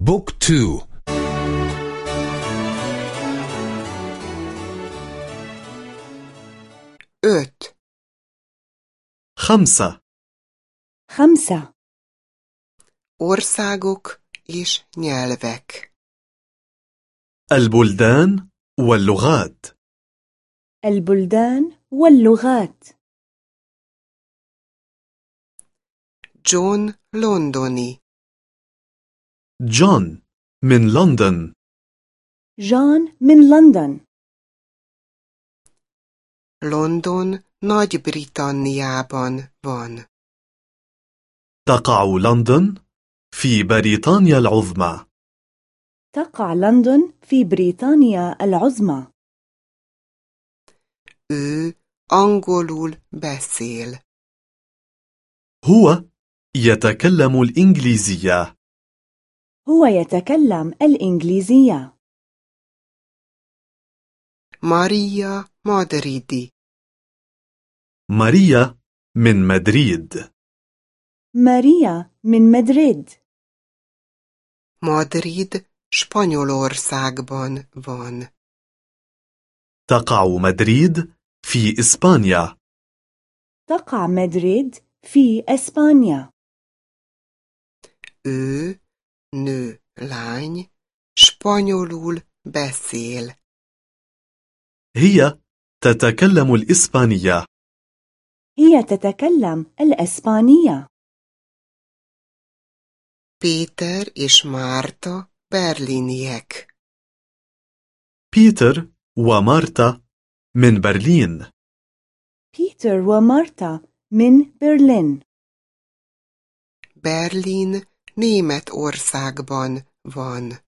بوك تو. öt خمسة. خمسة. országok és nyelvek البلدان واللغات. البلدان واللغات. John Londoni جون من لندن جون من لندن London Nagy-Britanniában van. تقع لندن في بريطانيا العظمى. تقع لندن في بريطانيا العظمى. Ő angolul beszél. هو يتكلم الإنجليزية. هو يتكلم الإنجليزية. Maria Madridi ماريا من مدريد. ماريا من مدريد. Madrid Spanyolországban van. تقع مدريد في إسبانيا. تقع مدريد في إسبانيا. Ő, nő, lány, spanyolul beszél. هي تتكلم الإسبانية. هي تتكلم الإسبانية. Péter és Márta berliniek. بيتر ومارتا من برلين بيتر ومارتا من برلين Berlin Németországban. Van.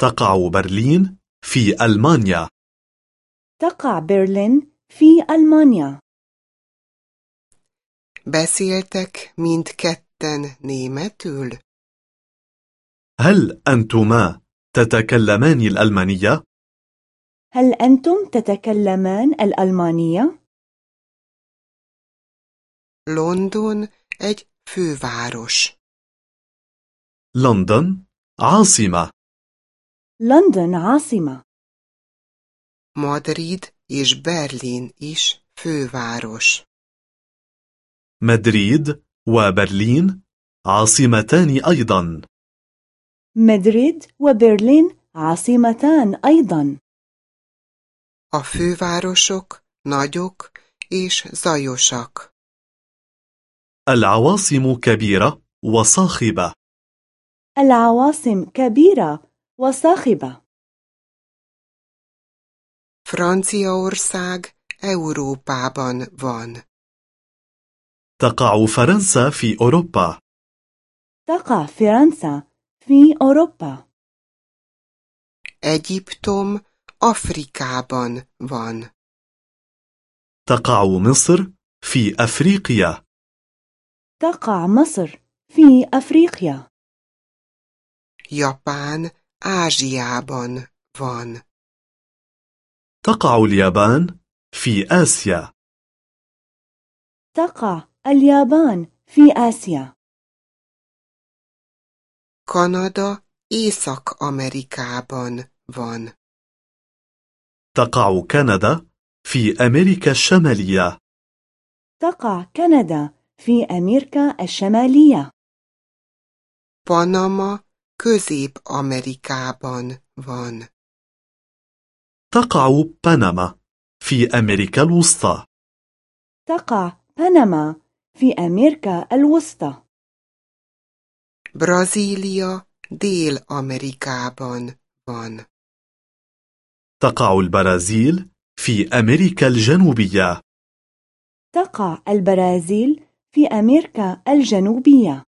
تقع برلين في ألمانيا تقع برلين في ألمانيا Beszéltek mindketten németül? هل أنتما تتكلمان الألمانية؟ هل أنتم تتكلمان الألمانية؟ London egy főváros. لندن عاصمة. لندن عاصمة. Madrid és Berlin is főváros. مدريد وبرلين عاصمتان أيضا. مدريد وبرلين عاصمتان أيضا. A fővárosok nagyok és zajosak. العواصم كبيرة وصاخبة. العواصم كبيرة وصاخبة. Franciaország Európában van. تقع فرنسا في أوروبا. تقع فرنسا في أوروبا. Egyiptom Afrikában van. تقع مصر في أفريقيا. تقع مصر في أفريقيا. Japán Ázsiában van. تقع اليابان في آسيا تقع اليابان في آسيا Kanada Észak-Amerikában van. تقع كندا في أمريكا الشمالية تقع كندا في أمريكا الشمالية Panama Közép-Amerikában van. تقع بنما في أمريكا الوسطى تقع بنما في أمريكا الوسطى Brazília Dél-Amerikában van. تقع البرازيل في أمريكا الجنوبية تقع البرازيل في أمريكا الجنوبية